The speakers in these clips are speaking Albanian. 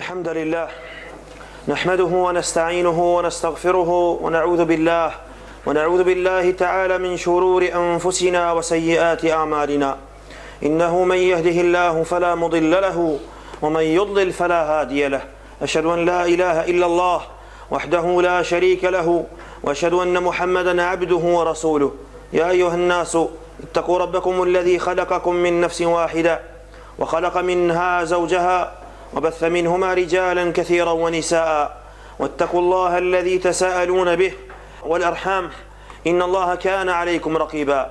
الحمد لله نحمده ونستعينه ونستغفره ونعوذ بالله ونعوذ بالله تعالى من شرور أنفسنا وسيئات أعمالنا إنه من يهده الله فلا مضل له ومن يضلل فلا هادي له أشهد أن لا إله إلا الله وحده لا شريك له وأشهد أن محمدا عبده ورسوله يا أيها الناس اتقوا ربكم الذي خلقكم من نفس واحدة وخلق منها زوجها وبث منهما رجالا كثيرا ونساء واتقوا الله الذي تساءلون به والأرحام إن الله كان عليكم رقيبا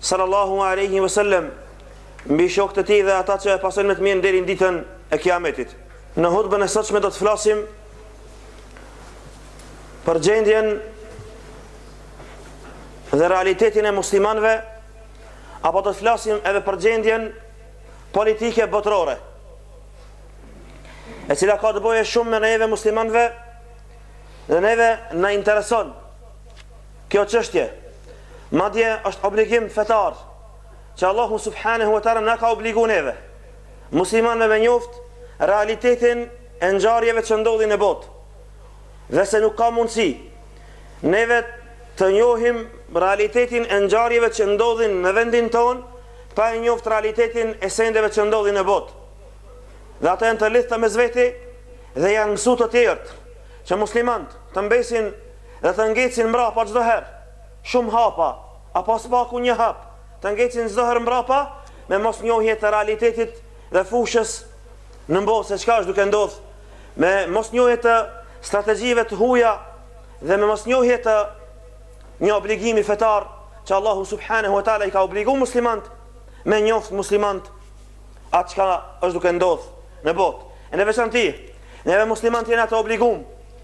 sallallahu alaihi wasallam mbi shokët e tij dhe ata që e pasojnë me të mirë deri në ditën e Kiametit. Në hutbën e sotshme do të flasim për gjendjen dhe realitetin e muslimanëve apo do të flasim edhe për gjendjen politike botërore e cila ka të bëjë shumë me neve muslimanëve dhe neve na intereson Kjo çështje, madje është obligim fetar që Allahu subhanehu ve teala na ka obligu neve muslimanëve me njoft realitetin e ngjarjeve që ndodhin në botë. Dhe se nuk ka mundësi neve të njohim realitetin e ngjarjeve që ndodhin në vendin tonë pa e njoft realitetin e sendeve që ndodhin në botë. Dhe ato janë të lidhta mes veti dhe janë mësu të tjertë që muslimant të mbesin Dhe të ngecin mbrapa çdo herë, shumë hapa, apo së paku një hap, të ngecin çdo herë mbrapa me mosnjohje të realitetit dhe fushës në botë se çka është duke ndodhur, me mosnjohje të strategjive të huaja dhe me mosnjohje të një obligimi fetar që Allahu subhanahu wa taala i ka obliguar muslimanët me njoft muslimanët atë çka është duke ndodhur në botë. E në veçanti, neve muslimanët jemi të obliguar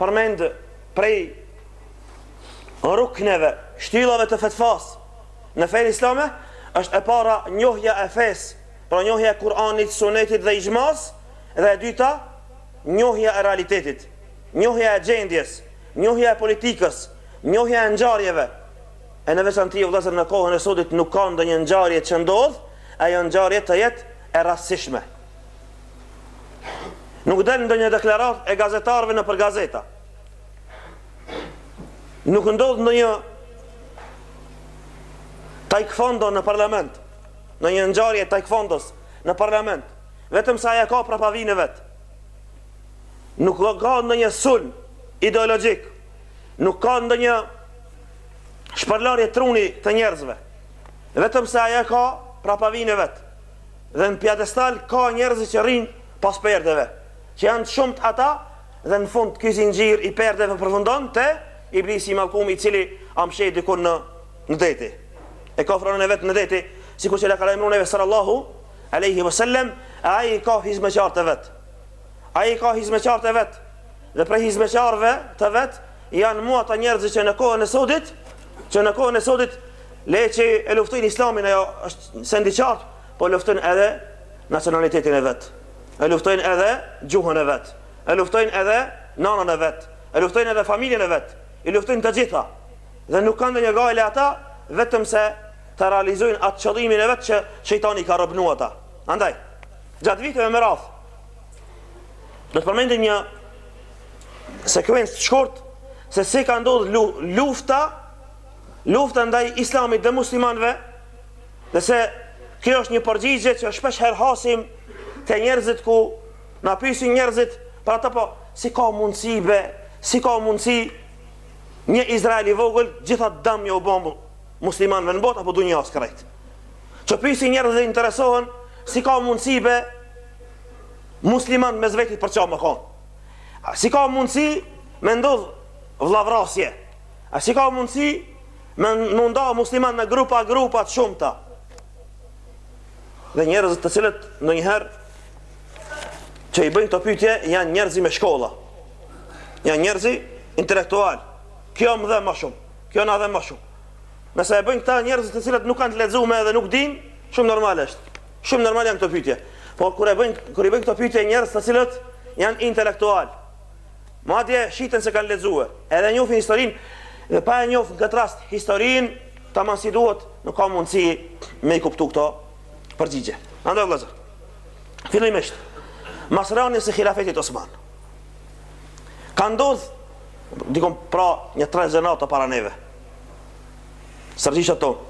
përmend prej rukneve, shtyllave të fetvas në fenë islame, është e para njohja e fesë, pra njohja e Kur'anit, Sunetit dhe ixhmas, dhe e dyta njohja e realitetit, njohja e gjendjes, njohja e politikës, njohja e ngjarjeve. E në veçanti o vëllezër në kohën e sodit nuk ka ndonjë ngjarje që ndodh, ajo ngjarje të jetë e rastësishme. Nuk del ndonjë deklaratë e gazetarëve nëpër gazeta. Nuk ndodh ndonjë taekwondo në parlament, ndonjë ngjarje e taekwondos në parlament, vetëm se ajo e ka prapavinë e vet. Nuk ka ndonjë sulm ideologjik. Nuk ka ndonjë shpërlarje truni të njerëzve. Vetëm se ajo e ka prapavinë e vet. Dhe në piedestal ka njerëzit që rrinë pas perdeve, që janë të shumtë ata dhe në fund ky zinxhir i perdeve përfundon te Iblisi i mallkum i cili a mshehë dikun në në deti e ka fronin e vet në deti, sikur që na ka lajmëruar neve sallallahu alaihi wasallam, e ai i ka hizmeqarët e vet. Ai i ka hizmeqarët e vet. Dhe prej hizmeqarëve të vet janë mu ata njerëz që në kohën e sodit, që në kohën e sodit Le që e luftojnë islamin ajo është send i qartë, po e luftojnë edhe nacionalitetin e vet. E luftojnë edhe gjuhën e vet. E luftojnë edhe nanën e vet. E luftojnë edhe familjen e vet. I luftojnë të gjitha. Dhe nuk kanë ndonjë gajle ata vetëm se të realizojnë atë qëllimin e vet që shejtani i ka robnu ata. Andaj, gjatë viteve me radhë do të përmendim një sekuencë të shkurt se si ka ndodhur lufta Lufta ndaj Islamit dhe muslimanëve, dhe se kjo është një përgjigje që shpesh herë hasim te njerëzit ku na pyesin njerëzit për atë po si ka mundësi be, si ka mundësi një Izrael i vogël gjithë atë dam ju ban muslimanëve në botë apo dunjas krejt. Që pyesin njerëzit dhe interesohen si ka mundësi be musliman mes veti përçam kanë. Si ka mundësi me ndodh vllavrasje. A si ka mundësi me u nda muslimanët në grupa, grupa të shumta? Dhe njerëzit të cilët ndonjëherë që i bëjnë këto pytje janë njerëzi me shkolla. Janë njerëzi intelektual. Kjo më dhemb shumë, kjo na dhemb shumë. Nëse e bëjnë këta njerëzit të cilët nuk kanë të lexume edhe nuk din, shumë normal është. Shumë normal janë këto pytje. Por kur i bëjnë këto pytje njerëz të cilët janë intelektual. Madje shiten se kanë lexue, edhe e njohin historinë dhe pa e njohur këta rast historinë, tamam si duhet, nuk ka mundësi me i kuptu këto përgjigje. Andaj vëllazër. Fillimisht, mas rënies së hilafetit osman. Ka ndodh dikun para një tre gjenerata para neve. Stërgjyshat tanë.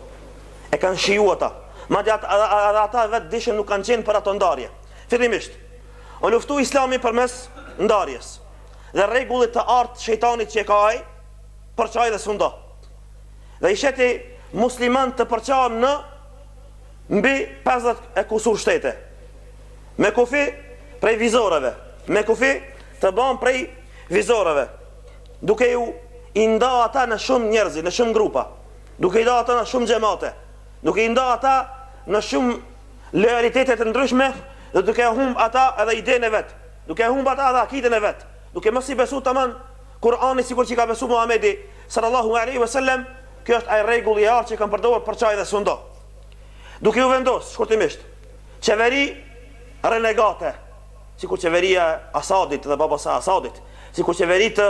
E kanë shiju ata. Madje ata edhe ata vetë se nuk kanë qenë për ato ndarje. Fillimisht, U luftu Islami përmes ndarjes dhe rregullit të artë të shejtanit që e ka ai, përçaj dhe sundo. Dhe i shtini muslimanët të përçahen në mbi 50 e kusur shtete. Me kufi prej vizoreve, me kufi të bam prej vizoreve, duke ju i nda ata në shumë njerëzi, në shumë grupa, duke i da ata në shumë xhamate. duke i nda ata në shumë lojalitete të ndryshme dhe duke humb ata edhe idenë e vet, duke e humb ata edhe akiden e vet, duke mos i besu tamam Kur'anit sikur që i ka besu Muhamedi sallallahu alejhi ve sellem, ky është ai rregull i artë që kanë përdorur përçaj dhe sundo. Duke ju vendos, shkurtimisht, qeveri renegate, sikur qeveria e Asadit dhe babas së Asadit, sikur qeveri të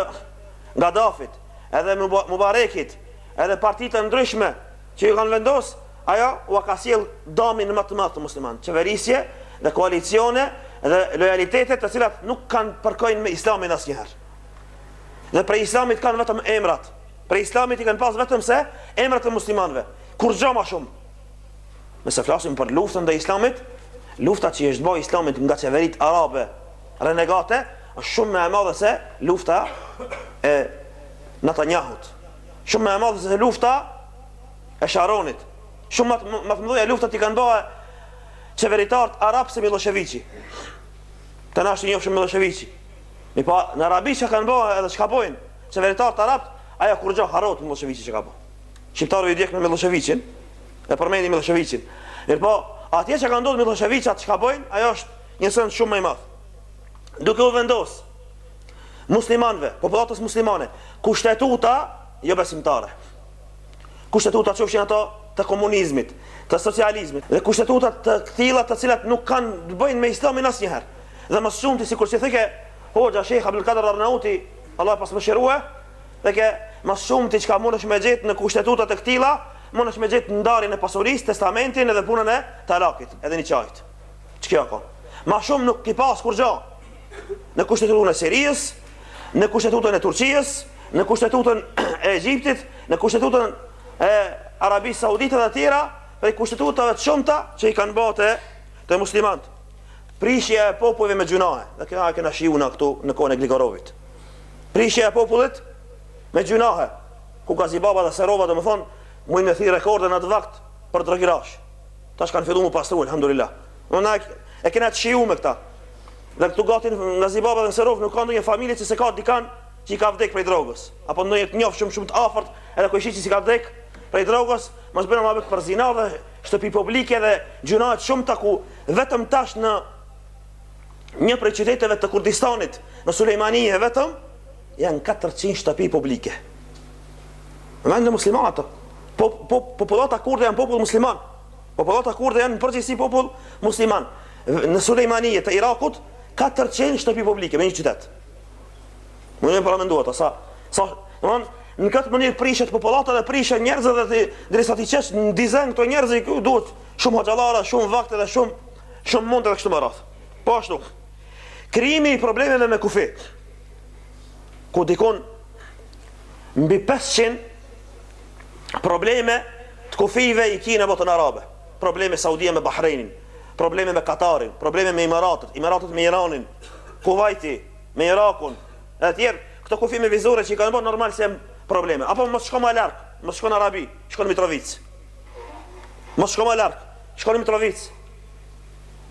Gadafit, edhe Mubarekit, edhe parti të ndryshme, që i kanë vendos, ajo ua ka sjell dëmin më të madh të muslimanëve, qeverisje dhe koalicione dhe lojalitete të cilat nuk kanë, përkojnë me islamin asnjëherë. Dhe prej islamit kanë vetëm emrat. Prej islamit i kanë pas vetëm se emrat e muslimanëve. Kurgjë më shumë. Nëse flasim për luftën ndaj islamit, lufta që i është bërë islamit nga qeveritë arabe renegate është shumë më e madhe se lufta e Netanjahut. Shumë më e madhe se lufta e Sharonit. Shumë më më të mëdha luftat i kanë bë qeveritarët arab se Millosheviqi. Të nashë një shumë Millosheviqi. Mirëpo, në Arabi çka kanë bë edhe çka bojnë qeveritarët arab, ajo kurgjo, harrohet Millosheviqi çka ka bë. Shqiptarëve i djekë me Millosheviqin, e përmendin Millosheviqin. Mirëpo, atje çka kanë do të Millosheviqat çka bojnë, ajo është një send shumë më i madh. Duke u vendosë, muslimanëve, popullatës muslimane, kushtetuta jobesimtare, kushtetuta qofshin ato të komunizmit, të socializmit dhe kushtetuta të këtilla të cilat nuk kanë të bëjnë me islamin asnjëherë. Dhe më së shumti sikur si thojke Hoxha Shejh Abdul Kader Arnauti, Allahu e pastë mëshirue, dheke më së shumti çka mundesh me gjetë në kushtetuta të këtilla, mundesh me gjetë ndarjen e pasurisë, testamentin edhe punën e talakit, edhe nikahit. Çka ka? Ma shumë nuk ki pas kurgjo. Në kushtetutën e Sirijës, në kushtetutën e Turqijës, në kushtetutën e Egjiptit, në kushtetutën e Arabisë Saudite dhe tjera, prej kushtetutave të shumta që i kanë ba te muslimanët. Prishja e popujve me gjynahe, dhe na e kena shijun këtu në kohën e Gligorovit. Prishja e popullit me gjynahe, ku ka Gazi Baba dhe Serova domethënë, mujnë me thy rekorde në atë vakt për drogirash. Tash kanë fillu m'u pastru, elhamdulillah. Ne, na e kena të shiju me këta. Dhe këtu gati në Gazi Babë dhe në Serovë nuk ka ndonjë familje që s'e ka dikan që i ka vdek prej drogës. Apo ndonjë të njofshëm shumë të afërt edhe kojshi që s'i ka vdek prej drogës, mos bëjmë muhabet për zina dhe shtëpi publike dhe gjynahet shumë, ku vetëm tash në një prej qyteteve të Kurdistanit në Sulejmanie vetëm, Janë katërqind shtëpi publike. Vende muslimane ato. Po po popullata kurde janë popull musliman. Popullata kurde janë në përgjithësi popull musliman. Në Sulejmanie të Irakut 400 shtëpi publike në një qytet. Muni paramendoni sa sa domthon në këtë mënyrë prishet popullata dhe prishen njerëzit dhe ti derisa t'i qesësh në nizam këto njerëz duhet shumë hoxhallarë, shumë vakt dhe shumë shumë mund edhe kështu me radhë. Po ashtu. Krijimi i problemeve me kufijtë. ku dikun mbi 500 probleme të kufijve i ki në botën arabe probleme Saudia me Bahreinin probleme me Katarin probleme me Imaratet Imaratet me Iranin Kuvajti me Irakun e tjerë këto kufij me vizore që i kanë bërë normal se probleme apo mos shko më larg mos shko në Arabi shko në Mitrovicë mos shko më larg shko në Mitrovicë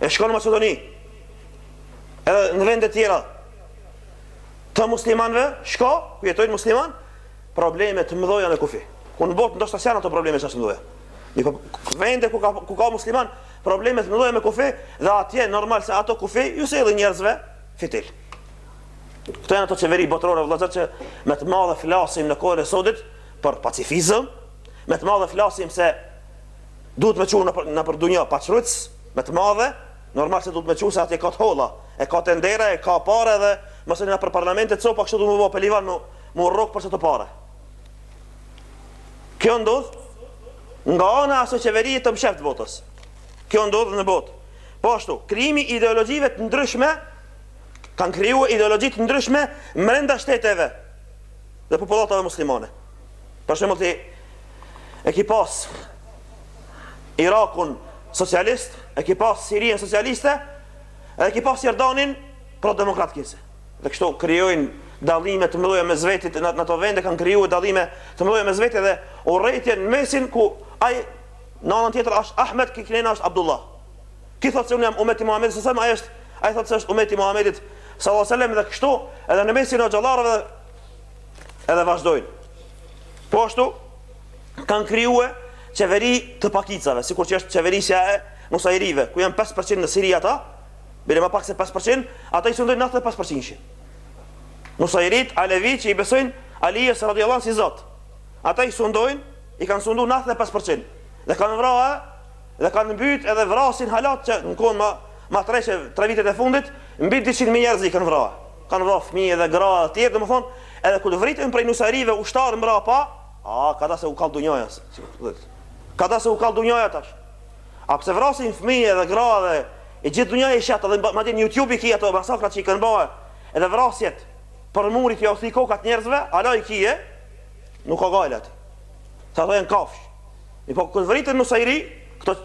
e shko në Maqedoni edhe në vendet tjera të muslimanëve, shko ku jetojnë musliman, probleme të mëdha në kufi. Ku në botë nuk s'janë ato probleme aq të mëdha. Në po, vende ku ka ku ka musliman, probleme të mëdha me kufi dhe atje normal se ato kufi ju sjellin njerëzve fitil. Këto janë ato qeveri botërore vëllazër që me të madhe flasim në kohën e sodit për pacifizëm, me të madhe flasim se duhet me çuar në për, në për dunja paqerujtës, me të madhe, Normal se duhet me qu se atje ka të holla, e ka tendera, e ka pare edhe më së mira për parlamentet qe pa kështu duhet me bo pelivan me mu rrok për qëto pare. Kjo ndodh nga ana e asoj qeverie të msheft botës. Kjo ndodh në botë. Po ashtu, krijimi i ideologjive të ndryshme kanë krijuar ideologji të ndryshme brenda shteteve dhe popullatave muslimane. Për shembull ti e ki pas Irakun socialist, e ki pas Sirien socialiste, e ki pas Jordanin pro demokrat kese. Dhe kështu krijojnë dallime të mëdha mes vetit në ato vende kanë krijuar dallime të mëdha mes vetit dhe urrejtje në mesin ku ai në anën tjetër është Ahmed ky këndena është Abdullah. Ky thotë se unë jam umet i Muhamedit sallallahu alajhi wasallam, ai është ai thotë se është umet i Muhamedit sallallahu alajhi wasallam dhe kështu edhe në mesin e gjallave edhe vazhdojnë. Po ashtu kanë krijue qeveri të pakicave, sikur që është qeverisja e Nusairive, ku janë 5% në Siri ata, bile më pak se 5%, ata i sundojnë 95%. Nusairit, Alevi që i besojnë Alijës radiallahu anh si Zot. Ata i sundojnë, i kanë sundu 95%. Dhe kanë vra, dhe kanë mbyt edhe vrasin hala që në kohën ma, ma tre qe, tre vitet e fundit, mbi 200 mijë njerëz i kanë vra. Kanë vra fëmijë dhe gra dhe tjerë, domethënë, edhe kur vritën prej Nusairive ushtarë mbrapa, Aa ka dashtë u kall dunjaja Ka dashtë u kall dunjaja tash A pse vrasin fëmijë edhe gra edhe E gjithë dunjaja i sheh edhe madje në YouTube i ki ato masakrat që i kanë bo Edhe vrasjet Për murit jau thy kokat njerëzve Hala i ki Nuk ka gajle aty Tha ato janë kafsh Mi po kur vriten nusajri Këto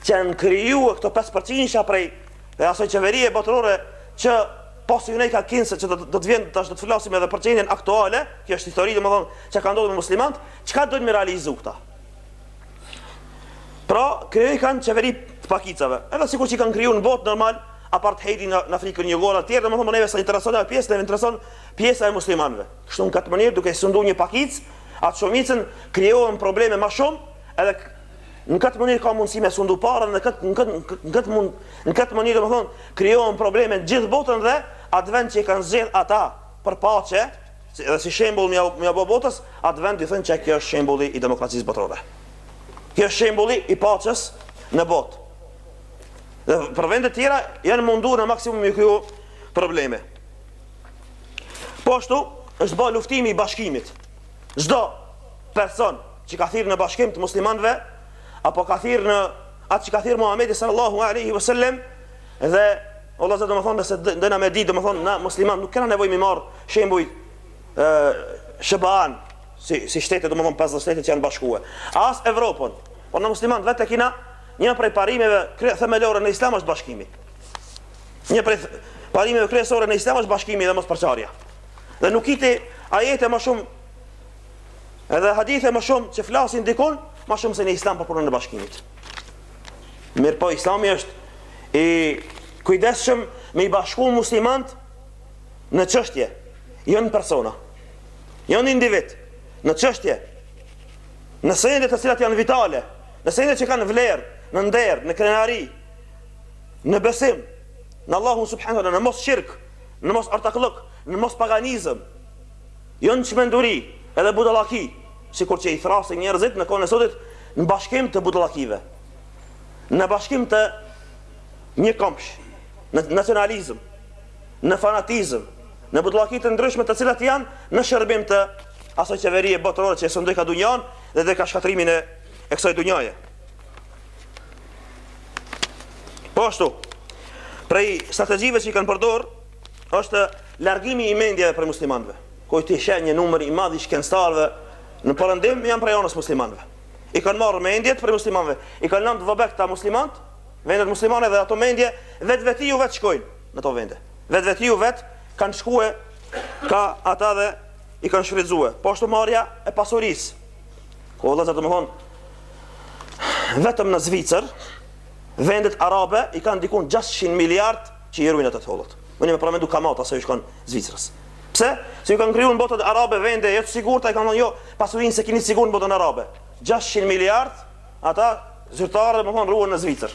që janë kriju e këto 5 përqinsha prej dhe asaj qeverie botërore që pasi u ka kanë se që do, do të vjen tash do të flasim edhe për gjendjen aktuale, kjo është histori domethënë çka ka ndodhur me muslimanët, çka dojnë me realizu këta. Pra, kriju kanë qeveri të pakicave. Edhe sikur që i kanë kriju në botë normal apartheidin në, në Afrikën Jugore etj, domethënë po neve sa intereson ajo pjesë, ne intereson pjesa e muslimanëve. Kështu në këtë mënyrë duke sundu një pakicë, atë shumicën krijohen probleme ma shumë, edhe Në këtë mënyrë ka mundësi me sundu parën dhe këtë, në, këtë, në, këtë mund, në këtë mënyrë domethënë krijohen probleme në gjithë botën dhe atë vend që i kanë zgjedh ata për paqe dhe si shembul m'ia, m'ia bo botës atë vend i thënë që kjo është shembulli i demokracisë botërore kjo është shembulli i paqes në botë dhe për vendet tjera janë mundu në maksimum me kriju probleme po ashtu është ba luftimi i bashkimit çdo person që ka thirrë në bashkim të muslimanëve apo ka thirrë në atë që ka thirrë Muhamedi sallallahu alaihi wasallam dhe Allah azze domethënë se duna me di domethënë na musliman nuk kena nevojë me marrë shembuj ë Shaban si si shtete domethënë pesëdhjetë shtetet që janë bashkuar as Evropën po na musliman vetë e kina një prej parimeve themelore në islam është bashkimi një prej parimeve kryesore në islam është bashkimi dhe mos përçarja dhe nuk ki ajete ma shumë Edhe hadithe ma shumë që flasin dikun, ma shumë se në islam për punën e bashkimit. Mirëpo, islami është i kujdesshëm me i bashku muslimant në çështje, jo në persona, jo në individ, në çështje, në sende të cilat janë vitale, në sende që kanë vlerë, në nder, në krenari, në besim, në Allahun subhanehu teala, në mos shirk, në mos ortakllëk, në mos paganizëm, Jo në çmenduri edhe budallaki, sikur që i thrasin njerëzit në kohën e sotit në bashkim të budallakive, në bashkim të një kombsh, në nacionalizëm, në fanatizëm, në budallaki të ndryshme të cilat janë në shërbim të asoj qeverie botërore që e sundojka dunjan dhe dojka shkatrrimin e e kësoj dunjaje. Po ashtu, prej strategjive që i kanë përdorë Është largimi i mendjeve prej muslimanëve. Ku ti sheh një numër i madh i shkencëtarëve në përëndim janë prej anës muslimanëve. I kanë marrë mendjet prej muslimanëve. I kanë lënë dobët këta muslimanët, vendet muslimane dhe ato mendje vetvetiu vetë shkojnë në to vende. Vetvetiu vetë kanë shkue kah ata dhe i kanë shfrytëzue. Po ashtu marrja e pasurisë. Ku vëllazër domethënë, vetëm në Zvicër, vendet arabe i kanë dikun 600 miliard që i ruajnë ato të hollët. Ju me paramendu kamata se i shkon Zvicrës. Pse? Se ju kanë krijuar në botën arabe vende jo të sigurta, i kanë thënë jo, pasurinë se keni të sigurt në botën arabe. 600 miliard ata zyrtare domethënë ruhen në Zvicër.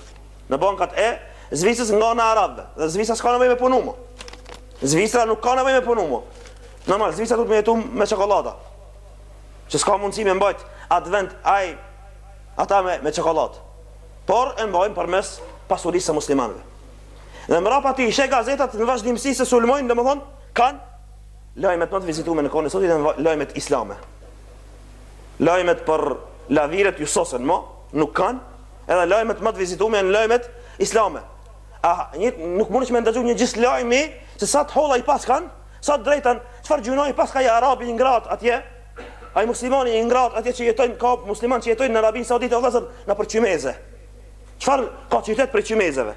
Në bankat e Zvicrës nga ana e arabëve. Dhe Zvicra s'ka nevojë me punu më. Zvicra nuk ka nevojë me punu më. Normal, Zvicra duhet me jetu me çokolata. Që s'ka mundësi me mbajt atë vend ai ata me, me çokolatë. Por e mbajnë përmes pasurisë së muslimanëve. Dhe mbrapa ti i sheh gazetat në vazhdimësi se sulmojnë, domethënë kanë lajmet më të vizituar në kohën e sodit janë lajmet islame. Lajmet për laviret ju sosen më, nuk kanë, edhe lajmet më të vizituar janë lajmet islame. A një nuk mund të më nda një gjysë lajmi se sa të holla i paskan, sa të drejtën, çfarë gjynahi paska ai arabi i ngrat atje? Ai muslimani i ngrat atje që jetojnë ka musliman që jetojnë në Arabinë Saudite vëllazër nëpër qymeze. Çfar ka qytet prej qymezeve?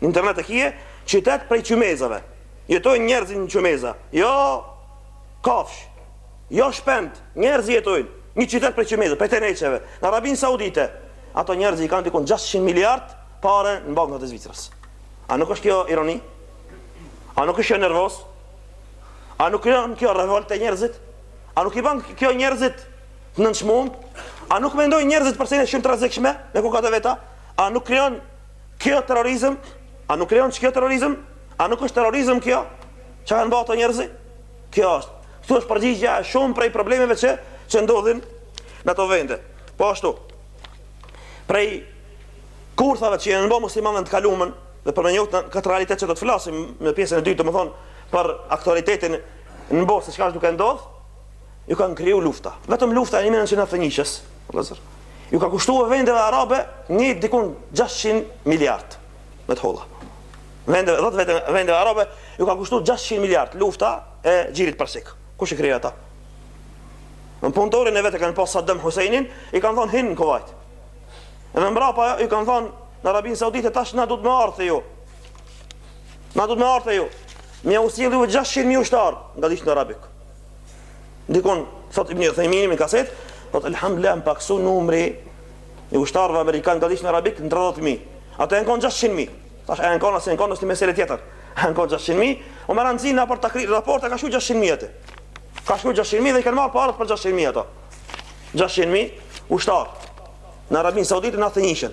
Në internet e ki, qytet prej qymezeve. Jetojnë njerëzit në qymeza. Jo kafshë. Jo shpendë, njerëzit jetojnë. Një qytet prej qymezeve, prej teneçeve. Në Arabinë Saudite, ato njerëzit i kanë diku 600 miliard pare në bankat e Zvicrës. A nuk është kjo ironi? A nuk është kjo nervozë? A nuk i bën kjo revoltë njerëzit? A nuk i bën kjo njerëzit të nënçmuem? A nuk mendojnë njerëzit për sene shumë të rrezikshme në kokat e veta? A nuk krijon kjo terrorizëm? A nuk krijon kjo terrorizëm? A nuk është terrorizëm kjo? Çka kanë bërë ato njerëz? Kjo është. Kjo është përgjigja e shumë prej problemeve që që ndodhin në ato vende. Po ashtu. Prej kurthave që ju janë bërë muslimanëve në të kaluemen dhe për me njoftë këtë realitet që do të flasim në pjesën e dytë, domethënë për aktualitetin në botë se çka është duke ndodhur, ju kanë kriju lufta. Vetëm lufta e 1991-ës, vëllazër, ju ka kushtuar vendeve arabe dikun 600 miliard me të holla. Vendeve, dhjetë vendeve, vendeve arabe ju ka kushtuar 600 miliard lufta e gjirit persik. Kush e krijoi atë? Punëtorin e vet e kanë pas Saddam Husseinin, i kanë thonë hin në Kuvajt. E me mbrapa i kanë thonë Arabisë Saudite tash na duhet me ardhë te ju. Na duhet me ardhë te ju. Me jau sjellë ju 600 mijë ushtarë në Gadishullin Arabik. Dikun, thot Ibn Uthaymin në kaset, thot alhamdulillah u pakësu numri i ushtarëve amerikanë në Gadishullin Arabik në 30000. Ata janë kanë 600000. Tash janë kanë ose janë kanë është një meselë tjetër. Janë kanë 600000, o Amerika e di apo ta krijon raportin ka shumë 600000 atë. Ka shumë 600000 dhe kanë marrë para për 600000 ato. 600000 ushtar. Në Arabinë Saudite në atë kohë.